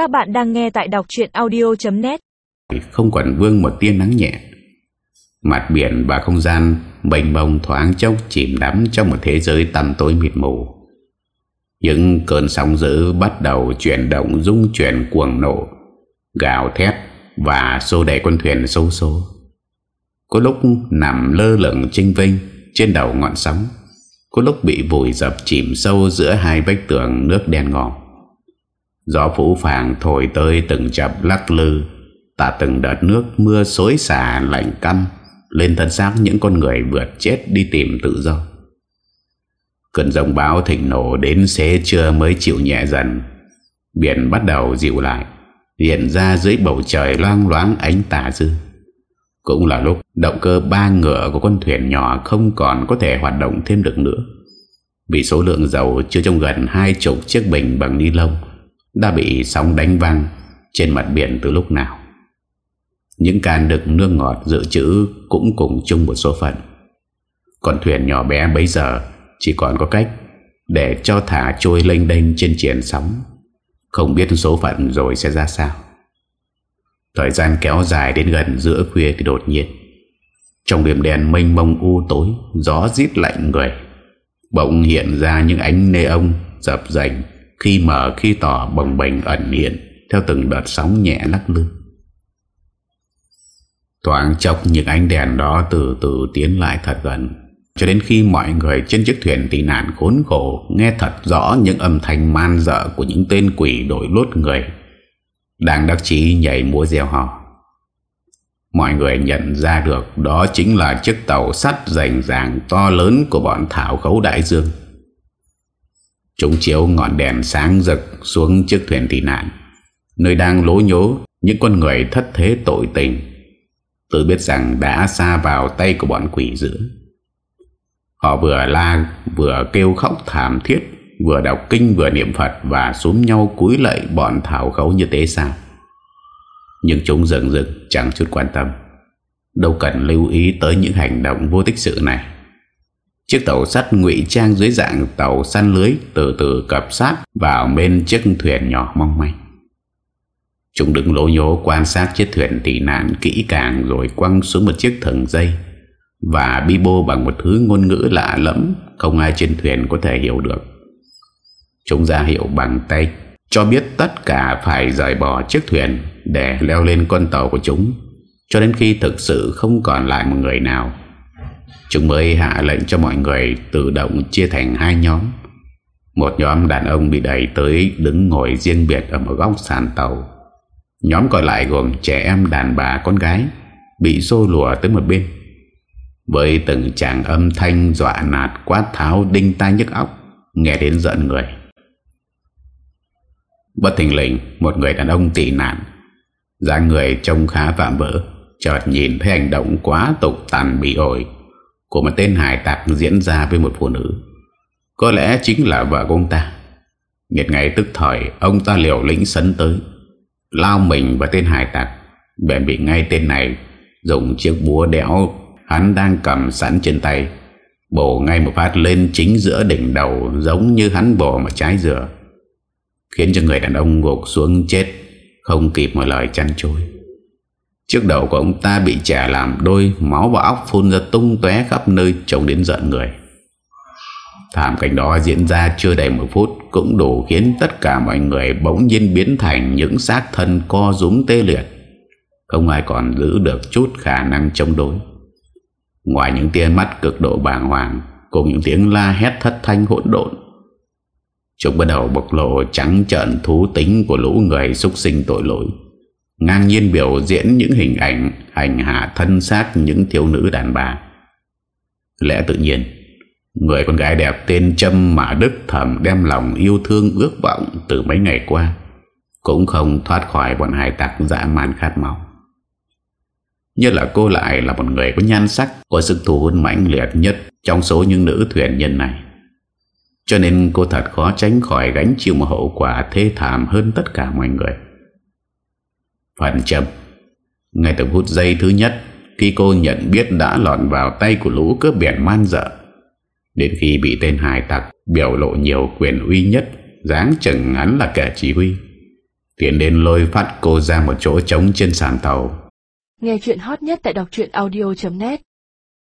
Các bạn đang nghe tại đọc chuyện audio.net Không còn vương một tia nắng nhẹ, Mặt biển và không gian Bềnh bồng thoáng chốc chìm đắm Trong một thế giới tăm tối mịt mù. Những cơn sóng dữ Bắt đầu chuyển động dung chuyển cuồng nổ Gào thét Và xô đẩy con thuyền sâu số Có lúc nằm lơ lửng trinh vinh Trên đầu ngọn sóng, Có lúc bị vùi dập chìm sâu Giữa hai vách tường nước đen ngòm. Gió phủ phàng thổi tới từng chập lắc lư. Tạ từng đợt nước mưa xối xả lạnh căm. Lên thân xác những con người vượt chết đi tìm tự do. Cơn rồng báo thịnh nổ đến xế trưa mới chịu nhẹ dần. Biển bắt đầu dịu lại, Hiện ra dưới bầu trời loang loáng ánh tà dư. Cũng là lúc động cơ ba ngựa của con thuyền nhỏ không còn có thể hoạt động thêm được nữa. Vì số lượng dầu chưa trong gần hai chục chiếc bình bằng ni lông đã bị sóng đánh văng trên mặt biển từ lúc nào. Những can đựng nước ngọt dự trữ cũng cùng chung một số phận. Con thuyền nhỏ bé bấy giờ chỉ còn có cách để cho thả trôi lênh đênh trên triển sóng. Không biết số phận rồi sẽ ra sao. Thời gian kéo dài đến gần giữa khuya thì đột nhiên. Trong đêm đen mênh mông u tối, gió rít lạnh người. Bỗng hiện ra những ánh nê ông dập dành khi mở, khi tỏ bồng bềnh ẩn hiện, theo từng đợt sóng nhẹ lắc lư. Thoáng chốc, những ánh đèn đó từ từ tiến lại thật gần, cho đến khi mọi người trên chiếc thuyền tị nạn khốn khổ nghe thật rõ những âm thanh man dợ của những tên quỷ đổi lốt người đang đắc chí nhảy múa gieo họ. Mọi người nhận ra được đó chính là chiếc tàu sắt rành ràng to lớn của bọn Thảo Khấu Đại Dương. Chúng chiếu ngọn đèn sáng rực xuống chiếc thuyền tị nạn. Nơi đang lố nhố những con người thất thế tội tình. Tôi biết rằng đã xa vào tay của bọn quỷ dữ. Họ vừa la, vừa kêu khóc thảm thiết, Vừa đọc kinh, vừa niệm Phật Và xúm nhau cúi lạy bọn thảo khấu như thế sao. Nhưng chúng dần dần chẳng chút quan tâm. Đâu cần lưu ý tới những hành động vô tích sự này. Chiếc tàu sắt ngụy trang dưới dạng tàu săn lưới từ từ cập sát vào bên chiếc thuyền nhỏ mong manh. Chúng đứng lỗ nhố quan sát chiếc thuyền tị nạn kỹ càng rồi quăng xuống một chiếc thần dây và bi bô bằng một thứ ngôn ngữ lạ lẫm không ai trên thuyền có thể hiểu được. Chúng ra hiệu bằng tay, cho biết tất cả phải rời bỏ chiếc thuyền để leo lên con tàu của chúng, cho đến khi thực sự không còn lại một người nào Chúng mới hạ lệnh cho mọi người tự động chia thành hai nhóm. Một nhóm đàn ông bị đẩy tới đứng ngồi riêng biệt ở một góc sàn tàu. Nhóm còn lại gồm trẻ em đàn bà con gái bị xô lùa tới một bên. Với từng tràng âm thanh dọa nạt quát tháo đinh tai nhức óc, nghe đến giận người. Bất thình lình, một người đàn ông tị nạn, dáng người trông khá vạm vỡ, chợt nhìn thấy hành động quá tục tàn bị ổi của một tên hải tặc diễn ra với một phụ nữ. Có lẽ chính là vợ của ông ta. Nghiệt ngày tức thời, ông ta liều lĩnh sấn tới, lao mình vào tên hải tặc, bèn bị ngay tên này dùng chiếc búa đẽo hắn đang cầm sẵn trên tay, bổ ngay một phát lên chính giữa đỉnh đầu giống như hắn bổ một trái dừa, khiến cho người đàn ông gục xuống chết, không kịp một lời chăn trôi. Trước đầu của ông ta bị trẻ làm đôi, Máu và óc phun ra tung tóe khắp nơi, Trông đến giận người. Thảm cảnh đó diễn ra chưa đầy một phút, Cũng đủ khiến tất cả mọi người Bỗng nhiên biến thành những xác thân Co rúm tê liệt. Không ai còn giữ được chút khả năng chống đối. Ngoài những tia mắt cực độ bàng hoàng, Cùng những tiếng la hét thất thanh hỗn độn, Chúng bắt đầu bộc lộ trắng trợn thú tính của lũ người xúc sinh tội lỗi ngang nhiên biểu diễn những hình ảnh hành hạ thân xác những thiếu nữ đàn bà. Lẽ tự nhiên, người con gái đẹp tên Trâm mà Đức Thẩm đem lòng yêu thương ước vọng từ mấy ngày qua, cũng không thoát khỏi bọn hải tặc dã man khát máu. nhất là cô lại là một người có nhan sắc, có sức thu hút mãnh liệt nhất trong số những nữ thuyền nhân này. Cho nên cô thật khó tránh khỏi gánh chịu một hậu quả thê thảm hơn tất cả mọi người. Phần chậm Ngay từ phút giây thứ nhất Khi cô nhận biết đã lọt vào tay của lũ cướp biển man dợ. Đến khi bị tên hải tặc Biểu lộ nhiều quyền uy nhất, dáng chừng hắn là kẻ chỉ huy, Tiến đến lôi phát cô ra một chỗ trống trên sàn tàu. Nghe chuyện hot nhất tại đọc audio.net